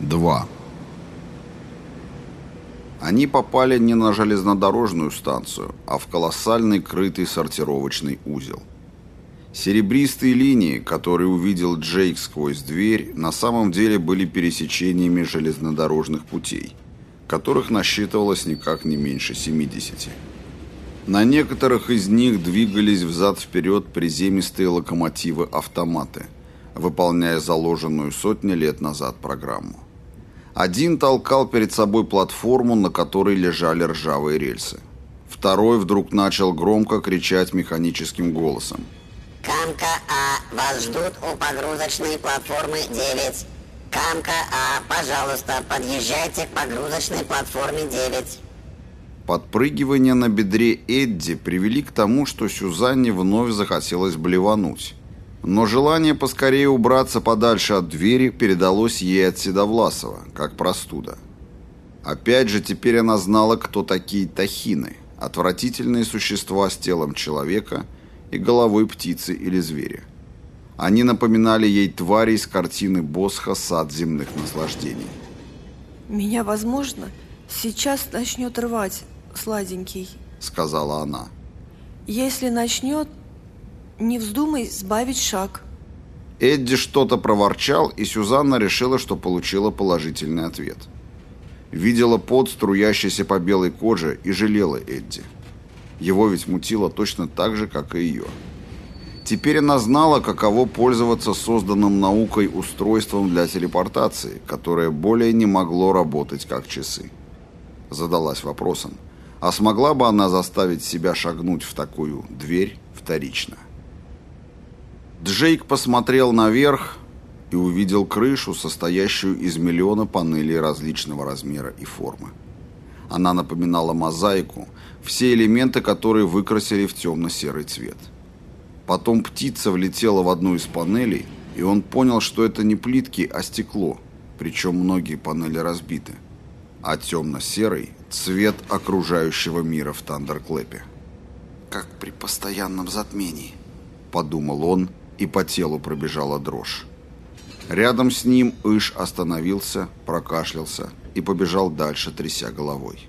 2. Они попали не на железнодорожную станцию, а в колоссальный крытый сортировочный узел. Серебристые линии, которые увидел Джейк сквозь дверь, на самом деле были пересечениями железнодорожных путей, которых насчитывалось никак не меньше 70. На некоторых из них двигались взад-вперед приземистые локомотивы-автоматы, выполняя заложенную сотни лет назад программу. Один толкал перед собой платформу, на которой лежали ржавые рельсы. Второй вдруг начал громко кричать механическим голосом. Камка А, вас ждут у погрузочной платформы 9. Камка А, пожалуйста, подъезжайте к погрузочной платформе 9. Подпрыгивания на бедре Эдди привели к тому, что Сюзанне вновь захотелось блевануть. Но желание поскорее убраться подальше от двери передалось ей от Седовласова, как простуда. Опять же, теперь она знала, кто такие тахины, отвратительные существа с телом человека и головой птицы или зверя. Они напоминали ей твари из картины Босха «Сад земных наслаждений». «Меня, возможно, сейчас начнет рвать, сладенький», — сказала она. «Если начнет, не вздумай сбавить шаг». Эдди что-то проворчал, и Сюзанна решила, что получила положительный ответ. Видела пот, струящийся по белой коже, и жалела Эдди. Его ведь мутило точно так же, как и ее. Теперь она знала, каково пользоваться созданным наукой устройством для телепортации, которое более не могло работать как часы. Задалась вопросом, а смогла бы она заставить себя шагнуть в такую дверь вторично? Джейк посмотрел наверх и увидел крышу, состоящую из миллиона панелей различного размера и формы. Она напоминала мозаику, все элементы которые выкрасили в темно-серый цвет. Потом птица влетела в одну из панелей, и он понял, что это не плитки, а стекло, причем многие панели разбиты, а темно-серый – цвет окружающего мира в Тандерклэпе. «Как при постоянном затмении», – подумал он, и по телу пробежала дрожь. Рядом с ним Иш остановился, прокашлялся и побежал дальше, тряся головой.